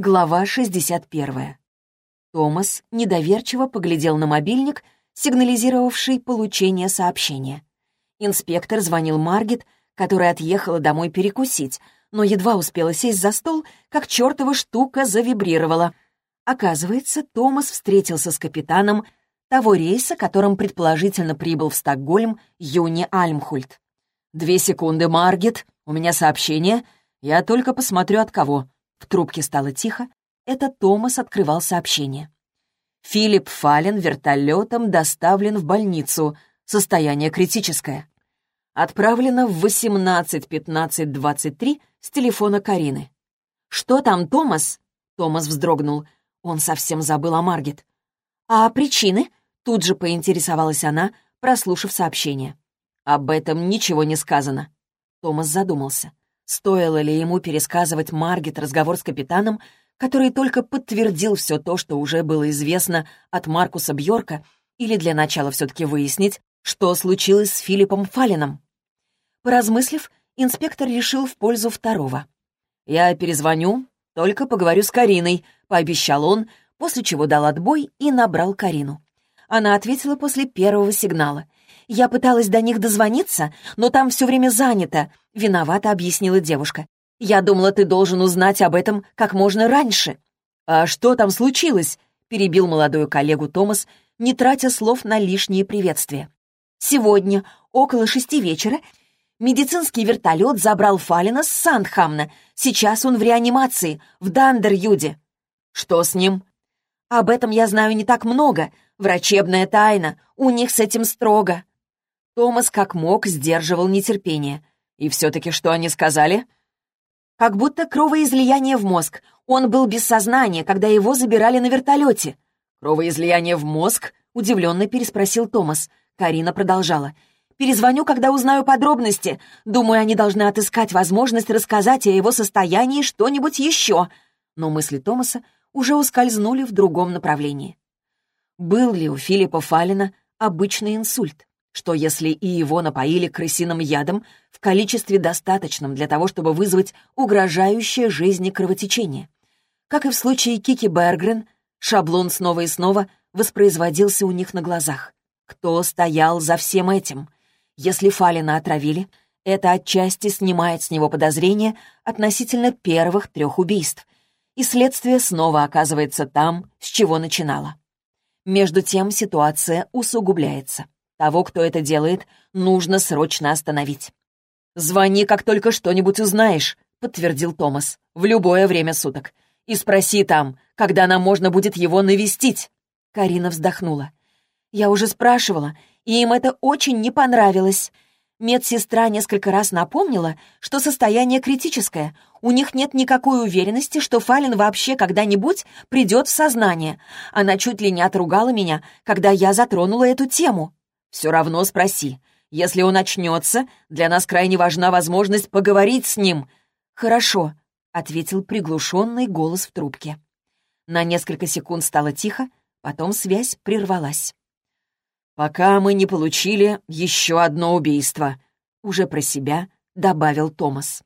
Глава 61. Томас недоверчиво поглядел на мобильник, сигнализировавший получение сообщения. Инспектор звонил Маргет, которая отъехала домой перекусить, но едва успела сесть за стол, как чертова штука завибрировала. Оказывается, Томас встретился с капитаном того рейса, которым предположительно прибыл в Стокгольм Юни Альмхульт. «Две секунды, Маргет, у меня сообщение. Я только посмотрю от кого». В трубке стало тихо. Это Томас открывал сообщение. Филипп Фален вертолетом доставлен в больницу. Состояние критическое. Отправлено в 18.15.23 с телефона Карины. «Что там, Томас?» Томас вздрогнул. Он совсем забыл о Маргет. «А причины?» Тут же поинтересовалась она, прослушав сообщение. «Об этом ничего не сказано». Томас задумался. Стоило ли ему пересказывать Маргет разговор с капитаном, который только подтвердил все то, что уже было известно от Маркуса Бьорка, или для начала все-таки выяснить, что случилось с Филиппом Фалином? Поразмыслив, инспектор решил в пользу второго. «Я перезвоню, только поговорю с Кариной», — пообещал он, после чего дал отбой и набрал Карину. Она ответила после первого сигнала — «Я пыталась до них дозвониться, но там все время занято», — виновато объяснила девушка. «Я думала, ты должен узнать об этом как можно раньше». «А что там случилось?» — перебил молодую коллегу Томас, не тратя слов на лишние приветствия. «Сегодня, около шести вечера, медицинский вертолет забрал Фалина с Сандхамна. Сейчас он в реанимации, в Дандер-Юде». «Что с ним?» «Об этом я знаю не так много. Врачебная тайна. У них с этим строго». Томас как мог сдерживал нетерпение. И все-таки что они сказали? Как будто кровоизлияние в мозг. Он был без сознания, когда его забирали на вертолете. «Кровоизлияние в мозг?» — удивленно переспросил Томас. Карина продолжала. «Перезвоню, когда узнаю подробности. Думаю, они должны отыскать возможность рассказать о его состоянии что-нибудь еще». Но мысли Томаса уже ускользнули в другом направлении. Был ли у Филиппа Фалина обычный инсульт? Что если и его напоили крысиным ядом в количестве достаточном для того, чтобы вызвать угрожающее жизни кровотечение? Как и в случае Кики Бергрен, шаблон снова и снова воспроизводился у них на глазах. Кто стоял за всем этим? Если Фалина отравили, это отчасти снимает с него подозрения относительно первых трех убийств, и следствие снова оказывается там, с чего начинало. Между тем ситуация усугубляется. Того, кто это делает, нужно срочно остановить. «Звони, как только что-нибудь узнаешь», — подтвердил Томас. «В любое время суток. И спроси там, когда нам можно будет его навестить». Карина вздохнула. «Я уже спрашивала, и им это очень не понравилось. Медсестра несколько раз напомнила, что состояние критическое. У них нет никакой уверенности, что Фалин вообще когда-нибудь придет в сознание. Она чуть ли не отругала меня, когда я затронула эту тему. Все равно спроси. Если он очнется, для нас крайне важна возможность поговорить с ним. Хорошо, ответил приглушенный голос в трубке. На несколько секунд стало тихо, потом связь прервалась. «Пока мы не получили еще одно убийство», — уже про себя добавил Томас.